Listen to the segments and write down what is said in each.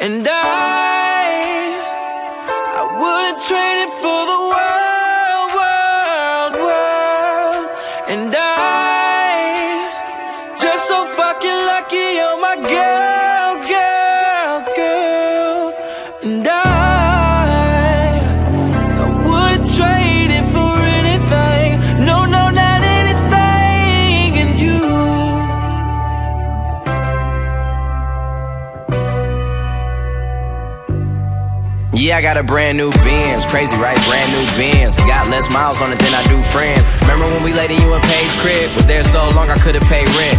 And I, I wouldn't trade it for the world, world, world. And I, just so fucking lucky, you're my girl, girl, girl. And I, I got a brand new Benz. Crazy, right? Brand new Benz. Got less miles on it than I do friends. Remember when we laid in you and Paige crib? Was there so long I could've paid rent.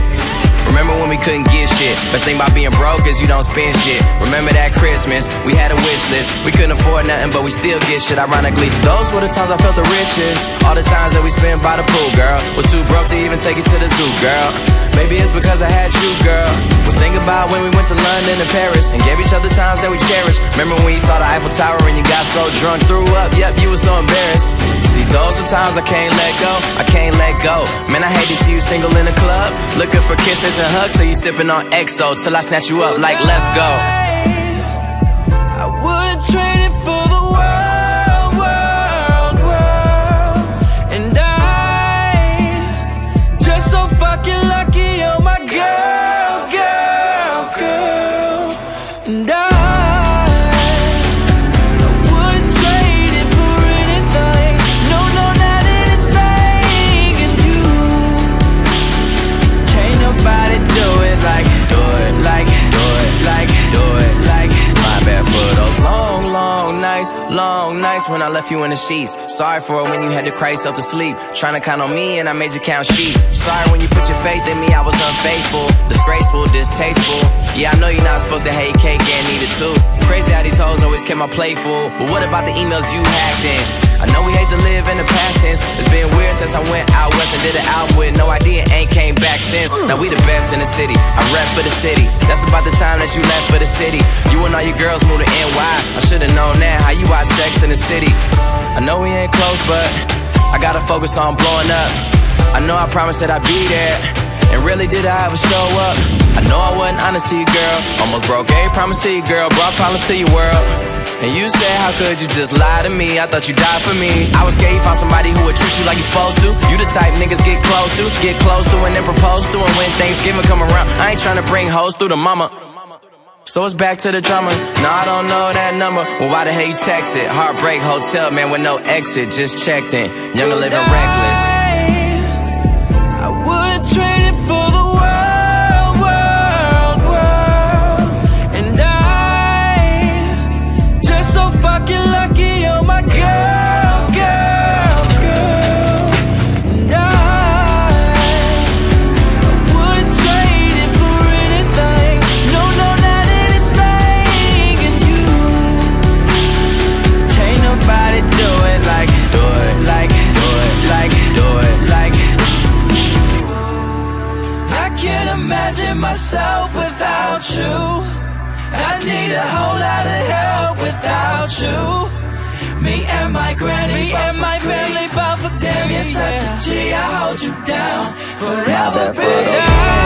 Remember when we couldn't get shit? Best thing about being broke is you don't spend shit. Remember that Christmas? We had a wish list. We couldn't afford nothing, but we still get shit. Ironically, those were the times I felt the richest. All the times that we spent by the pool, girl. Was too broke to even take it to the zoo, girl. Maybe it's because I had you, girl. When we went to London and Paris and gave each other times that we cherished. Remember when you saw the Eiffel Tower and you got so drunk, threw up? Yep, you were so embarrassed. See, those are times I can't let go. I can't let go. Man, I hate to see you single in a club, looking for kisses and hugs. So you sipping on XO till I snatch you up like, let's go. I wouldn't trade long nights, when I left you in the sheets. Sorry for it when you had to cry yourself to sleep. Trying to count on me and I made you count sheep. Sorry when you put your faith in me, I was unfaithful, disgraceful, distasteful. Yeah, I know you're not supposed to hate cake and eat it too. Crazy how these hoes always kept my plate full. But what about the emails you hacked in? I know we hate to live in the past tense. It's been weird since I went out west and did an album with No I.D. and ain't came back since. Mm. Now we the best in the city. I rap for the city. That's about the time that you left for the city. You and all your girls moved to NY. I should've known that. How you watch Sex in the City? I know we ain't close, but I gotta focus on blowing up. I know I promised that I'd be there. And really, did I ever show up? I know I wasn't honest to you, girl. Almost broke every promise to you, girl. Brought problems to your world. And you said, How could you just lie to me? I thought you died for me. I was scared you found somebody who would treat you like you're supposed to. You the type niggas get close to, get close to, and then propose to. And when Thanksgiving come around, I ain't trying to bring hoes through the mama. So it's back to the drama. No, I don't know that number. Well, why the hell you text it? Heartbreak Hotel, man, with no exit. Just checked in. Young and living reckless. Can't imagine myself without you. I need a whole lot of help without you. Me and my granny, me and my family, but for damn, you're such a G. I hold you down forever, baby.